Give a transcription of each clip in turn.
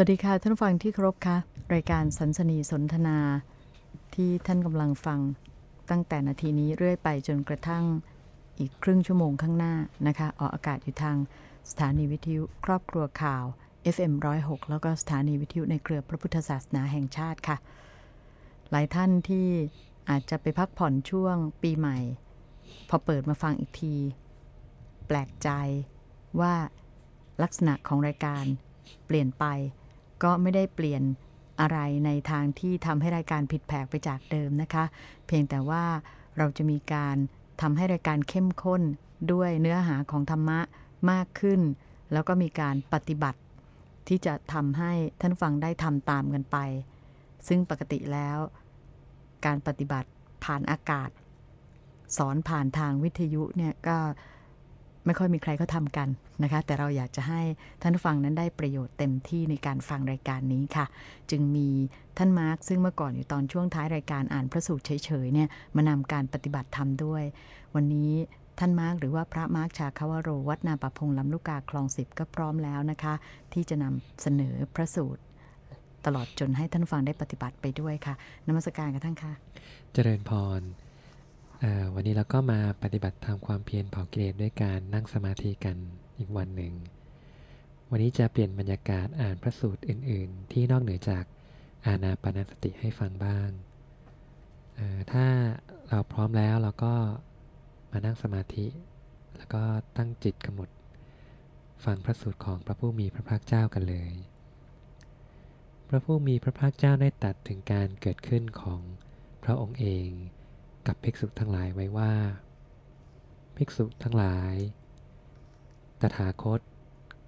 วัสดีค่ะ ท่านฟังที่เคารพค่ะ รายการสันสนีสนทนา ที่ท่านกำลังฟังตั้งแต่นาทีนี้เรื่อยไปจนกระทั่งอีกครึ่งชั่วโมงข้างหน้านะคะ ออกอากาศอยู่ทางสถานีวิทยุครอบครัวข่าว FM 106แล้วก็สถานีวิทยุในเครือพระพุทธศาสนาแห่งชาติค่ะ หลายท่านที่อาจจะไปพักผ่อนช่วงปีใหม่ พอเปิดมาฟังอีกที แปลกใจว่าลักษณะของรายการเปลี่ยนไป ก็ไม่ได้เปลี่ยนอะไรในทางที่ทำให้รายการผิดแผกไปจากเดิมนะคะ เพียงแต่ว่าเราจะมีการทำให้รายการเข้มข้นด้วยเนื้อหาของธรรมะมากขึ้น แล้วก็มีการปฏิบัติ ที่จะทำให้ท่านฟังได้ทำตามกันไป ซึ่งปกติแล้ว การปฏิบัติผ่านอากาศ สอนผ่านทางวิทยุเนี่ยก็ ไม่ค่อยมีใครเขาทำกันนะคะ แต่เราอยากจะให้ท่านฟังนั้นได้ประโยชน์เต็มที่ในการฟังรายการนี้ค่ะ จึงมีท่านมาร์คซึ่งเมื่อก่อนอยู่ตอนช่วงท้ายรายการอ่านพระสูตรเฉยๆเนี่ยมานำการปฏิบัติธรรมด้วย วันนี้ท่านมาร์คหรือว่าพระมาร์คชาคาวโร วัดนาปะพงลำลูกกาคลองสิบก็พร้อมแล้วนะคะ ที่จะนำเสนอพระสูตร ตลอดจนให้ท่านฟังได้ปฏิบัติไปด้วยค่ะนมัสการกับท่านค่ะ เจริญพร วันนี้เราก็มาปฏิบัติทำความเพียรเผากิเลสด้วยการนั่งสมาธิกันอีกวันหนึ่ง วันนี้จะเปลี่ยนบรรยากาศอ่านพระสูตรอื่น ๆ ที่นอกเหนือจากอาณาปณสติให้ฟังบ้าง ถ้าเราพร้อมแล้วเราก็มานั่งสมาธิ แล้วก็ตั้งจิตกำหนดฟังพระสูตรของพระผู้มีพระภาคเจ้ากันเลย พระผู้มีพระภาคเจ้าได้ตัดถึงการเกิดขึ้นของพระองค์เอง กับภิกษุทั้งหลายไว้ว่า ภิกษุทั้งหลาย ตถาคต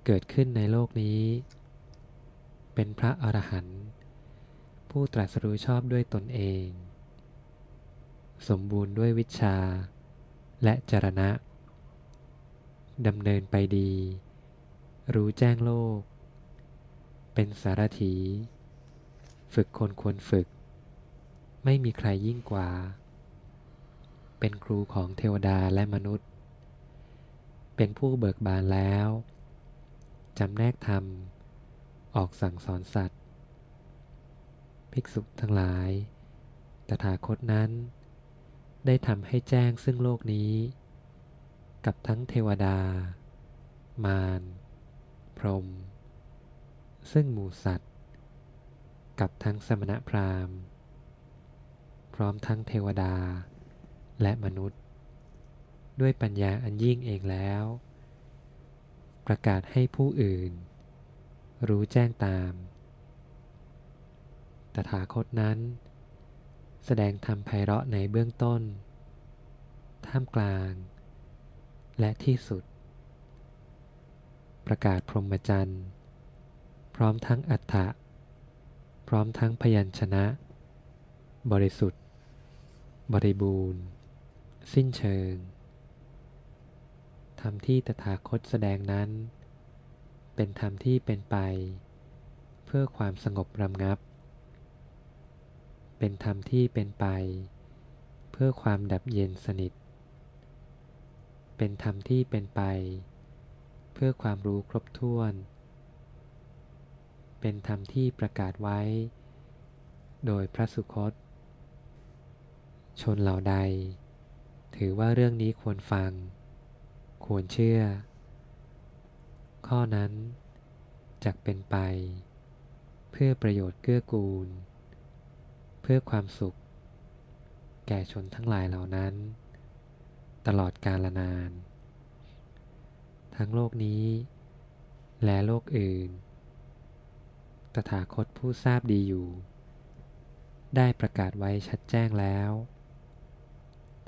เกิดขึ้นในโลกนี้ เป็นพระอรหันต์ผู้ตรัสรู้ชอบด้วยตนเอง สมบูรณ์ด้วยวิชาและจรณะดำเนินไปดี รู้แจ้งโลก เป็นสารถี ฝึกคนควรฝึก ไม่มีใครยิ่งกว่า เป็นครูของเทวดาและมนุษย์ เป็นผู้เบิกบานแล้ว จำแนกธรรม ออกสั่งสอนสัตว์ ภิกษุทั้งหลาย ตถาคตนั้น ได้ทำให้แจ้งซึ่งโลกนี้ กับทั้งเทวดา มารพรหมซึ่งหมูสัตว์ กับทั้งสมณพราหมณ์ พร้อมทั้งเทวดา และมนุษย์ ด้วยปัญญาอันยิ่งเองแล้ว ประกาศให้ผู้อื่น รู้แจ้งตาม ตถาคตนั้น แสดงธรรมไพเราะในเบื้องต้น ท่ามกลาง และที่สุด ประกาศพรหมจรรย์พร้อมทั้งอัฏฐะพร้อมทั้งพยัญชนะ บริสุทธิ์ บริบูรณ์ สิ้นเชิงธรรมที่ตถาคตแสดงนั้น เป็นธรรมที่เป็นไป เพื่อความสงบรำงับ เป็นธรรมที่เป็นไป เพื่อความดับเย็นสนิท เป็นธรรมที่เป็นไป เพื่อความรู้ครบถ้วน เป็นธรรมที่ประกาศไว้ โดยพระสุคต ชนเหล่าใด ถือว่าเรื่องนี้ควรฟัง ควรเชื่อ ข้อนั้นจะเป็นไป เพื่อประโยชน์เกื้อกูล เพื่อความสุข แก่ชนทั้งหลายเหล่านั้น ตลอดกาลนาน ทั้งโลกนี้ และโลกอื่น ตถาคตผู้ทราบดีอยู่ ได้ประกาศไว้ชัดแจ้งแล้ว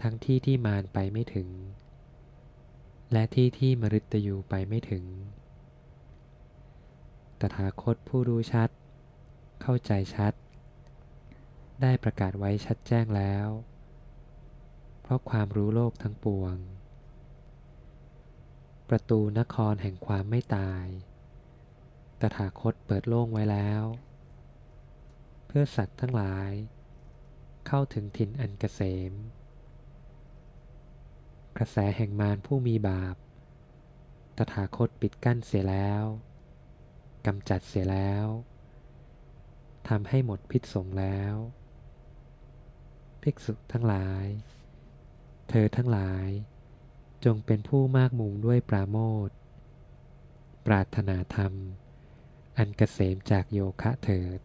ทั้งที่ที่มารไปไม่ถึง และที่ที่มฤตยูไปไม่ถึง ตถาคตผู้รู้ชัด เข้าใจชัด ได้ประกาศไว้ชัดแจ้งแล้ว เพราะความรู้โลกทั้งปวง ประตูนครแห่งความไม่ตาย ตถาคตเปิดโล่งไว้แล้ว เพื่อสัตว์ทั้งหลาย เข้าถึงถิ่นอันเกษม ระแสแห่งมารผู้มีบาป ตถาคตปิดกั้นเสียแล้วกำจัดเสียแล้วทำให้หมดพิษสงแล้ว ภิกษุทั้งหลาย เธอทั้งหลาย จงเป็นผู้มากมุงด้วยปราโมทปรารถนาธรรม อันเกษมจากโยคะเถิด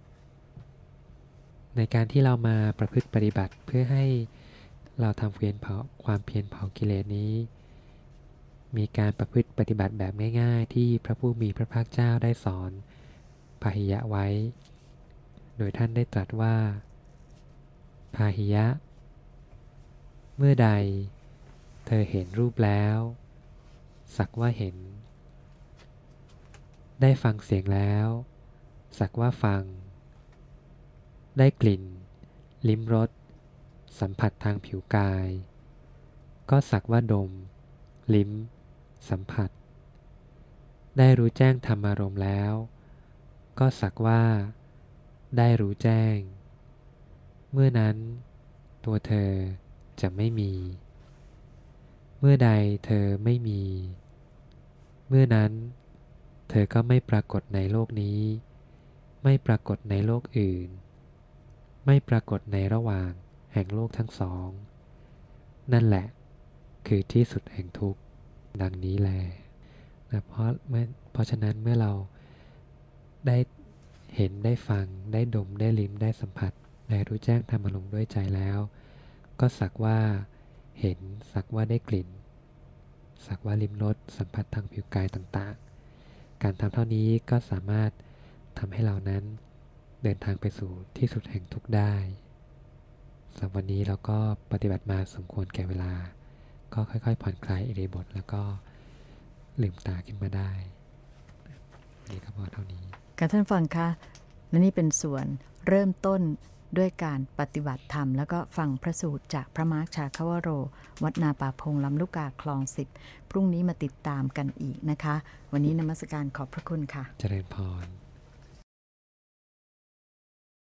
ในการที่เรามาประพฤติปฏิบัติเพื่อให้ เราทำเพียรเผาความเพียรเผากิเลสนี้ มีการประพฤติปฏิบัติแบบง่ายๆ ที่พระผู้มีพระภาคเจ้าได้สอนพาหิยะไว้ โดยท่านได้ตรัสว่าพาหิยะ เมื่อใด เธอเห็นรูปแล้ว สักว่าเห็น ได้ฟังเสียงแล้ว สักว่าฟัง ได้กลิ่น ลิ้มรส สัมผัสทางผิวกาย ก็สักว่าดม ลิ้ม สัมผัส ได้รู้แจ้งธรรมารมณ์แล้ว ก็สักว่า ได้รู้แจ้ง เมื่อนั้น ตัวเธอจะไม่มี เมื่อใดเธอไม่มี เมื่อนั้น เธอก็ไม่ปรากฏในโลกนี้ ไม่ปรากฏในโลกอื่น ไม่ปรากฏในระหว่าง ห่งโลกทั้งสอง นั่นแหละ คือที่สุดแห่งทุกข์ดังนี้แลนะเพราะเมื่อเพราะฉะนั้นเมื่อเราได้เห็นได้ฟังได้ดมได้ลิ้มได้สัมผัส ได้รู้แจ้งธรรมอารมณ์ด้วยใจแล้ว ก็สักว่าเห็นสักว่าได้กลิ่น สักว่าลิ้มรสสัมผัสทางผิวกายต่างๆ การทำเท่านี้ก็สามารถทำให้เรานั้นเดินทางไปสู่ที่สุดแห่งทุกข์ได้ สำหรับวันนี้เราก็ปฏิบัติมาสมควรแก่เวลา ก็ค่อยๆ ผ่อนคลายอิริยาบถแล้วก็ลืมตาขึ้นมาได้ นี่ก็พอเท่านี้ค่ะท่านฟังคะและนี่เป็นส่วนเริ่มต้นด้วยการปฏิบัติธรรม แล้วก็ฟังพระสูตรจากพระมาร์คชาคาวโร วัดนาป่าพงลำลูกกาคลองสิบพรุ่งนี้มาติดตามกันอีกนะคะ วันนี้นมัสการขอบพระคุณค่ะ เจริญพร